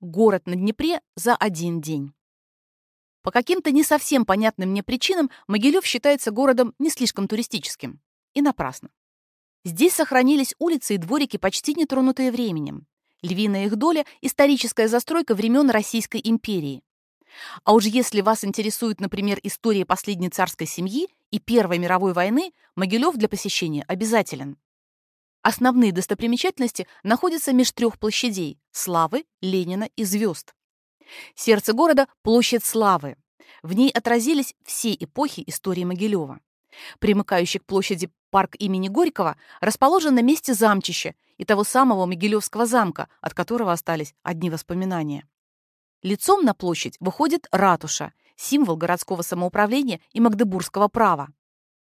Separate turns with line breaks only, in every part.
Город на Днепре за один день. По каким-то не совсем понятным мне причинам Могилев считается городом не слишком туристическим. И напрасно. Здесь сохранились улицы и дворики, почти не тронутые временем. Львиная их доля – историческая застройка времен Российской империи. А уж если вас интересует, например, история последней царской семьи и Первой мировой войны, Могилев для посещения обязателен. Основные достопримечательности находятся меж трех площадей – Славы, Ленина и Звезд. Сердце города – площадь Славы. В ней отразились все эпохи истории Могилева. Примыкающий к площади парк имени Горького расположен на месте замчища и того самого Могилевского замка, от которого остались одни воспоминания. Лицом на площадь выходит ратуша, символ городского самоуправления и магдебургского права.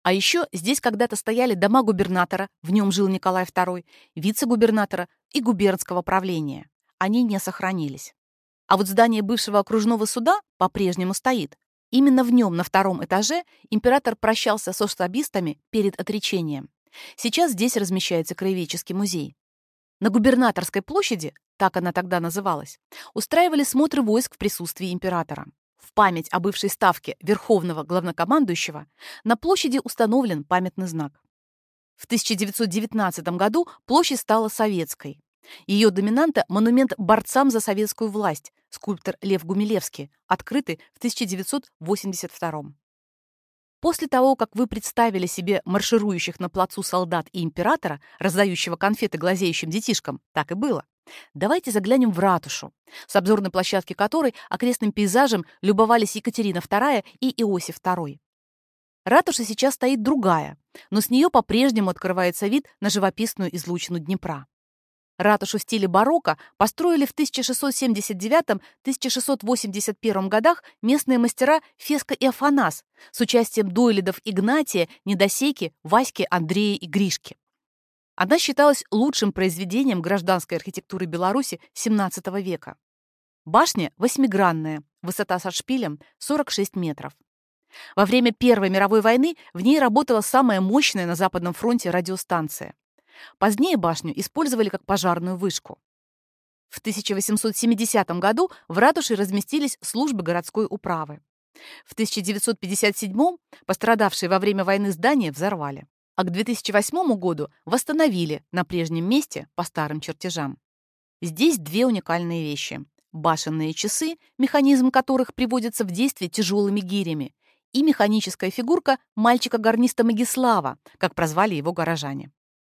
А еще здесь когда-то стояли дома губернатора, в нем жил Николай II, вице-губернатора и губернского правления. Они не сохранились. А вот здание бывшего окружного суда по-прежнему стоит. Именно в нем на втором этаже император прощался со штабистами перед отречением. Сейчас здесь размещается краеведческий музей. На губернаторской площади, так она тогда называлась, устраивали смотры войск в присутствии императора. В память о бывшей ставке Верховного Главнокомандующего на площади установлен памятный знак. В 1919 году площадь стала советской. Ее доминанта – монумент борцам за советскую власть, скульптор Лев Гумилевский, открытый в 1982 После того, как вы представили себе марширующих на плацу солдат и императора, раздающего конфеты глазеющим детишкам, так и было. Давайте заглянем в ратушу, с обзорной площадки которой окрестным пейзажем любовались Екатерина II и Иосиф II. Ратуша сейчас стоит другая, но с нее по-прежнему открывается вид на живописную излучину Днепра. Ратушу в стиле барокко построили в 1679-1681 годах местные мастера Феска и Афанас с участием дуэлидов Игнатия, Недосейки, Васьки, Андрея и Гришки. Она считалась лучшим произведением гражданской архитектуры Беларуси XVII века. Башня восьмигранная, высота со шпилем 46 метров. Во время Первой мировой войны в ней работала самая мощная на Западном фронте радиостанция. Позднее башню использовали как пожарную вышку. В 1870 году в ратуше разместились службы городской управы. В 1957 пострадавшие во время войны здания взорвали, а к 2008 году восстановили на прежнем месте по старым чертежам. Здесь две уникальные вещи. Башенные часы, механизм которых приводится в действие тяжелыми гирями, и механическая фигурка мальчика-гарниста Магислава, как прозвали его горожане.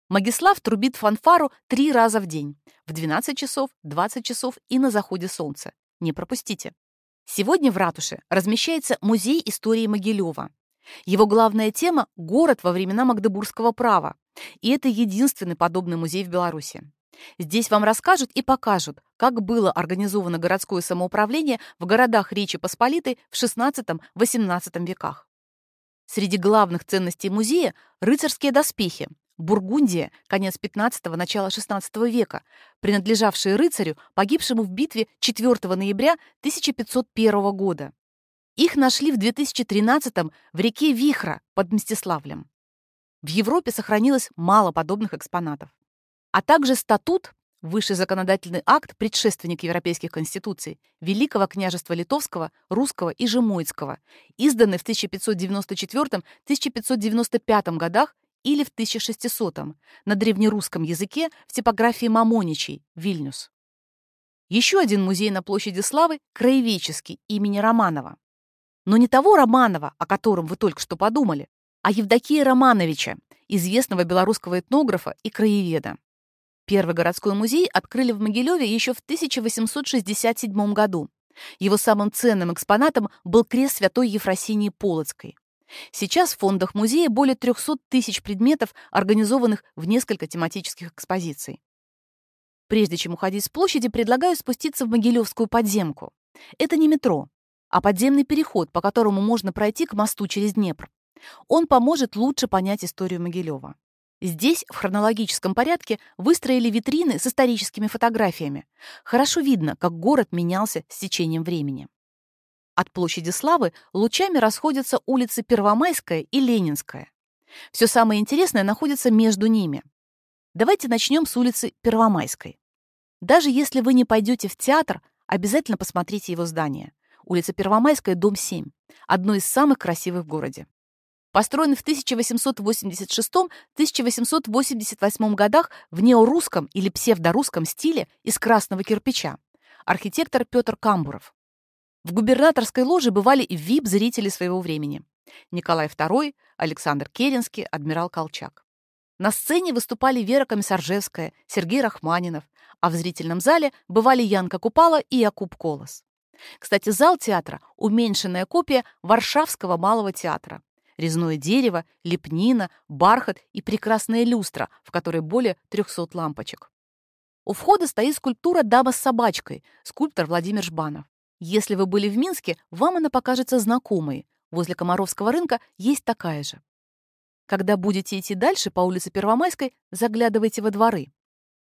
Магислав трубит фанфару три раза в день. В 12 часов, 20 часов и на заходе солнца. Не пропустите. Сегодня в ратуше размещается Музей истории Могилева. Его главная тема – город во времена Магдебургского права. И это единственный подобный музей в Беларуси. Здесь вам расскажут и покажут, как было организовано городское самоуправление в городах Речи Посполитой в XVI-XVIII веках. Среди главных ценностей музея – рыцарские доспехи, Бургундия, конец XV – начало XVI века, принадлежавшие рыцарю, погибшему в битве 4 ноября 1501 года. Их нашли в 2013 в реке Вихра под Мстиславлем. В Европе сохранилось мало подобных экспонатов. А также статут, высший законодательный акт, предшественник европейских конституций, Великого княжества Литовского, Русского и Жемойцкого, изданный в 1590-1595 годах или в 1600-м на древнерусском языке в типографии Мамоничей, Вильнюс. Еще один музей на площади Славы – краеведческий имени Романова. Но не того Романова, о котором вы только что подумали, а Евдокия Романовича, известного белорусского этнографа и краеведа. Первый городской музей открыли в Могилеве еще в 1867 году. Его самым ценным экспонатом был крест святой Ефросинии Полоцкой. Сейчас в фондах музея более 300 тысяч предметов, организованных в несколько тематических экспозиций. Прежде чем уходить с площади, предлагаю спуститься в Могилевскую подземку. Это не метро, а подземный переход, по которому можно пройти к мосту через Днепр. Он поможет лучше понять историю Могилева. Здесь в хронологическом порядке выстроили витрины с историческими фотографиями. Хорошо видно, как город менялся с течением времени. От площади Славы лучами расходятся улицы Первомайская и Ленинская. Все самое интересное находится между ними. Давайте начнем с улицы Первомайской. Даже если вы не пойдете в театр, обязательно посмотрите его здание. Улица Первомайская, дом 7. Одно из самых красивых в городе. Построен в 1886-1888 годах в неорусском или псевдорусском стиле из красного кирпича. Архитектор Петр Камбуров. В губернаторской ложе бывали и вип-зрители своего времени. Николай II, Александр Керенский, адмирал Колчак. На сцене выступали Вера Комиссаржевская, Сергей Рахманинов, а в зрительном зале бывали Янка Купала и Якуб Колос. Кстати, зал театра – уменьшенная копия Варшавского малого театра. Резное дерево, лепнина, бархат и прекрасная люстра, в которой более 300 лампочек. У входа стоит скульптура «Дама с собачкой», скульптор Владимир Жбанов. Если вы были в Минске, вам она покажется знакомой. Возле Комаровского рынка есть такая же. Когда будете идти дальше по улице Первомайской, заглядывайте во дворы.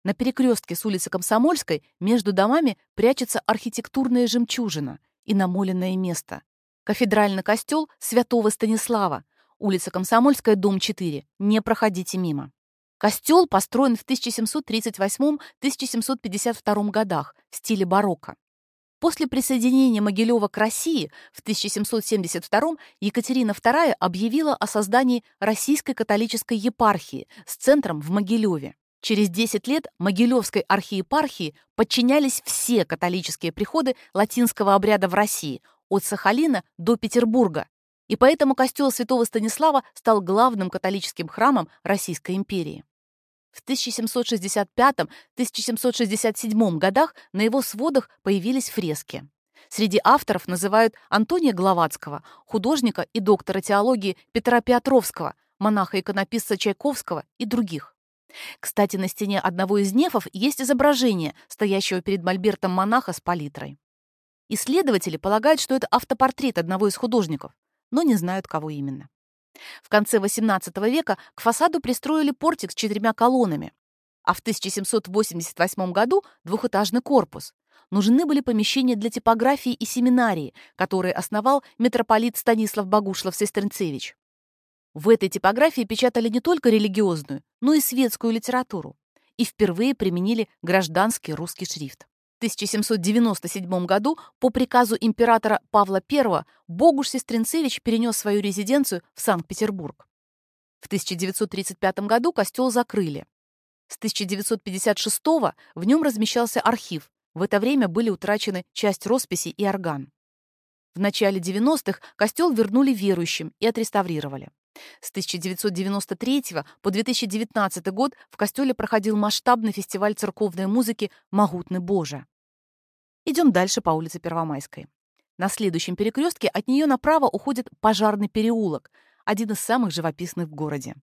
На перекрестке с улицы Комсомольской между домами прячется архитектурная жемчужина и намоленное место. Кафедральный костел Святого Станислава, улица Комсомольская, дом 4. Не проходите мимо. Костел построен в 1738-1752 годах в стиле барокко. После присоединения Могилева к России в 1772 Екатерина II объявила о создании Российской католической епархии с центром в Могилеве. Через 10 лет Могилевской архиепархии подчинялись все католические приходы латинского обряда в России, от Сахалина до Петербурга, и поэтому костел святого Станислава стал главным католическим храмом Российской империи. В 1765-1767 годах на его сводах появились фрески. Среди авторов называют Антония Гловацкого, художника и доктора теологии Петра Петровского, монаха-иконописца Чайковского и других. Кстати, на стене одного из нефов есть изображение, стоящего перед мольбертом монаха с палитрой. Исследователи полагают, что это автопортрет одного из художников, но не знают, кого именно. В конце XVIII века к фасаду пристроили портик с четырьмя колоннами, а в 1788 году двухэтажный корпус. Нужны были помещения для типографии и семинарии, которые основал митрополит Станислав Богушлов-Сестринцевич. В этой типографии печатали не только религиозную, но и светскую литературу и впервые применили гражданский русский шрифт. 1797 году по приказу императора Павла I Богуш Сестринцевич перенес свою резиденцию в Санкт-Петербург. В 1935 году костел закрыли. С 1956 в нем размещался архив. В это время были утрачены часть росписи и орган. В начале 90-х костел вернули верующим и отреставрировали. С 1993 по 2019 год в костеле проходил масштабный фестиваль церковной музыки «Могутный Боже». Идем дальше по улице Первомайской. На следующем перекрестке от нее направо уходит пожарный переулок, один из самых живописных в городе.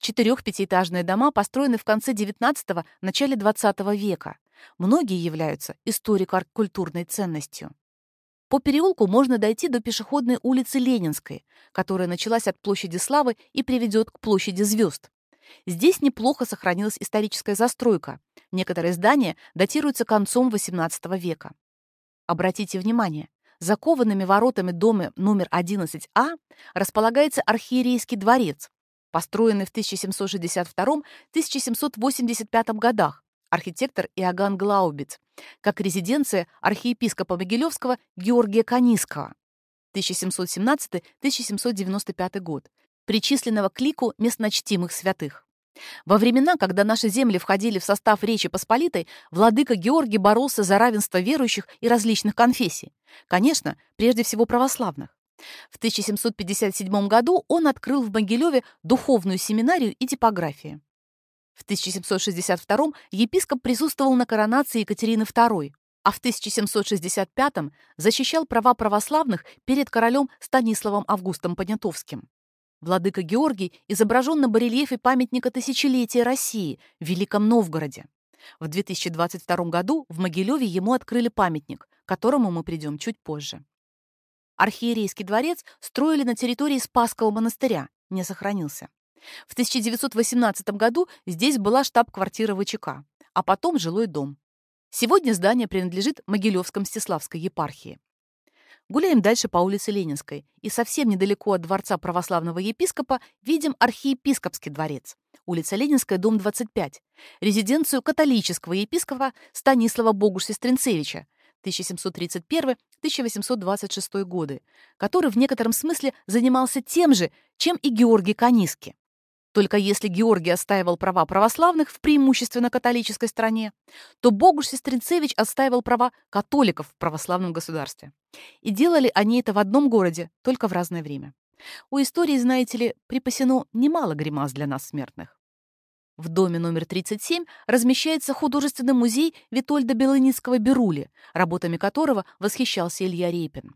Четырех-пятиэтажные дома построены в конце XIX – начале XX века. Многие являются историко-культурной ценностью. По переулку можно дойти до пешеходной улицы Ленинской, которая началась от площади Славы и приведет к площади Звезд. Здесь неплохо сохранилась историческая застройка. Некоторые здания датируются концом XVIII века. Обратите внимание, за коваными воротами дома номер 11А располагается архиерейский дворец, построенный в 1762-1785 годах, архитектор Иоганн Глаубиц, как резиденция архиепископа Могилевского Георгия Каниского, 1717-1795 год, причисленного к лику местночтимых святых. Во времена, когда наши земли входили в состав Речи Посполитой, владыка Георгий боролся за равенство верующих и различных конфессий. Конечно, прежде всего православных. В 1757 году он открыл в Могилеве духовную семинарию и типографию. В 1762 епископ присутствовал на коронации Екатерины II, а в 1765 защищал права православных перед королем Станиславом Августом Понятовским. Владыка Георгий изображен на барельефе памятника тысячелетия России в Великом Новгороде. В 2022 году в Могилеве ему открыли памятник, к которому мы придем чуть позже. Архиерейский дворец строили на территории Спасского монастыря, не сохранился. В 1918 году здесь была штаб-квартира ВЧК, а потом жилой дом. Сегодня здание принадлежит Могилевско-Мстиславской епархии. Гуляем дальше по улице Ленинской, и совсем недалеко от дворца православного епископа видим архиепископский дворец, улица Ленинская, дом 25, резиденцию католического епископа Станислава Богуш-Сестринцевича, 1731-1826 годы, который в некотором смысле занимался тем же, чем и Георгий Каниски. Только если Георгий отстаивал права православных в преимущественно католической стране, то Богуш Сестринцевич отстаивал права католиков в православном государстве. И делали они это в одном городе, только в разное время. У истории, знаете ли, припасено немало гримас для нас смертных. В доме номер 37 размещается художественный музей Витольда Белыницкого Берули, работами которого восхищался Илья Репин.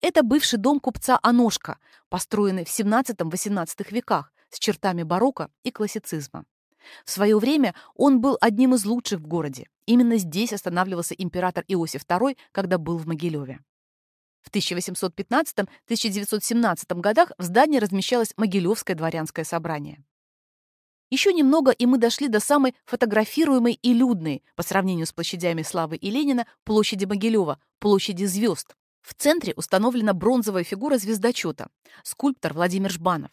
Это бывший дом купца Аношка, построенный в 17-18 веках, с чертами барокко и классицизма. В свое время он был одним из лучших в городе. Именно здесь останавливался император Иосиф II, когда был в Могилеве. В 1815-1917 годах в здании размещалось Могилевское дворянское собрание. Еще немного, и мы дошли до самой фотографируемой и людной, по сравнению с площадями Славы и Ленина, площади Могилева, площади звезд. В центре установлена бронзовая фигура звездочета, скульптор Владимир Жбанов.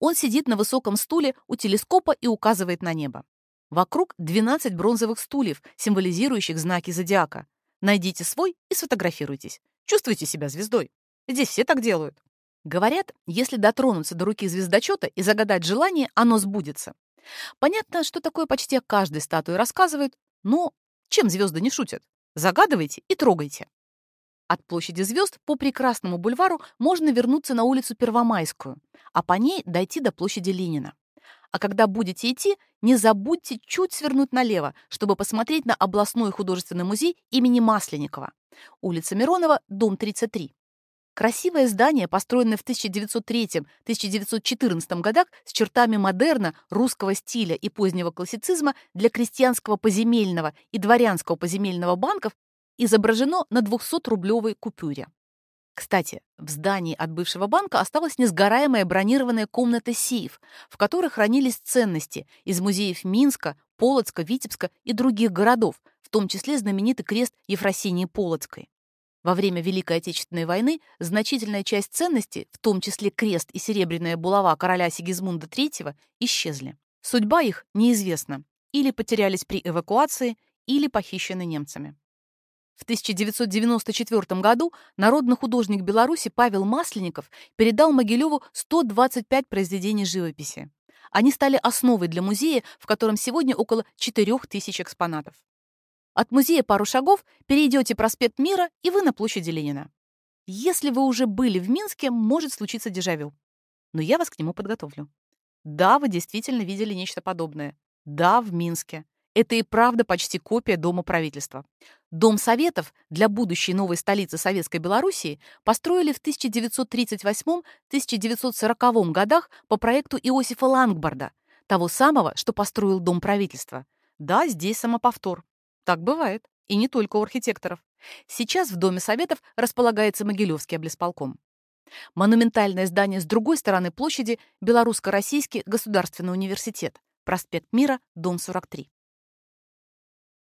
Он сидит на высоком стуле у телескопа и указывает на небо. Вокруг 12 бронзовых стульев, символизирующих знаки зодиака. Найдите свой и сфотографируйтесь. Чувствуйте себя звездой. Здесь все так делают. Говорят, если дотронуться до руки звездочета и загадать желание, оно сбудется. Понятно, что такое почти о каждой статуе рассказывают, но чем звезды не шутят? Загадывайте и трогайте. От площади звезд по прекрасному бульвару можно вернуться на улицу Первомайскую, а по ней дойти до площади Ленина. А когда будете идти, не забудьте чуть свернуть налево, чтобы посмотреть на областной художественный музей имени Масленникова. Улица Миронова, дом 33. Красивое здание, построенное в 1903-1914 годах с чертами модерна, русского стиля и позднего классицизма для крестьянского поземельного и дворянского поземельного банков, изображено на 200-рублевой купюре. Кстати, в здании от бывшего банка осталась несгораемая бронированная комната сейф, в которой хранились ценности из музеев Минска, Полоцка, Витебска и других городов, в том числе знаменитый крест Ефросинии Полоцкой. Во время Великой Отечественной войны значительная часть ценностей, в том числе крест и серебряная булава короля Сигизмунда III, исчезли. Судьба их неизвестна. Или потерялись при эвакуации, или похищены немцами. В 1994 году народный художник Беларуси Павел Масленников передал Могилеву 125 произведений живописи. Они стали основой для музея, в котором сегодня около 4000 экспонатов. От музея пару шагов, перейдете проспект Мира, и вы на площади Ленина. Если вы уже были в Минске, может случиться дежавю. Но я вас к нему подготовлю. Да, вы действительно видели нечто подобное. Да, в Минске. Это и правда почти копия Дома правительства. Дом Советов для будущей новой столицы Советской Белоруссии построили в 1938-1940 годах по проекту Иосифа Лангбарда, того самого, что построил Дом правительства. Да, здесь самоповтор. Так бывает. И не только у архитекторов. Сейчас в Доме Советов располагается Могилевский облсполком. Монументальное здание с другой стороны площади – Белорусско-Российский государственный университет, проспект Мира, дом 43.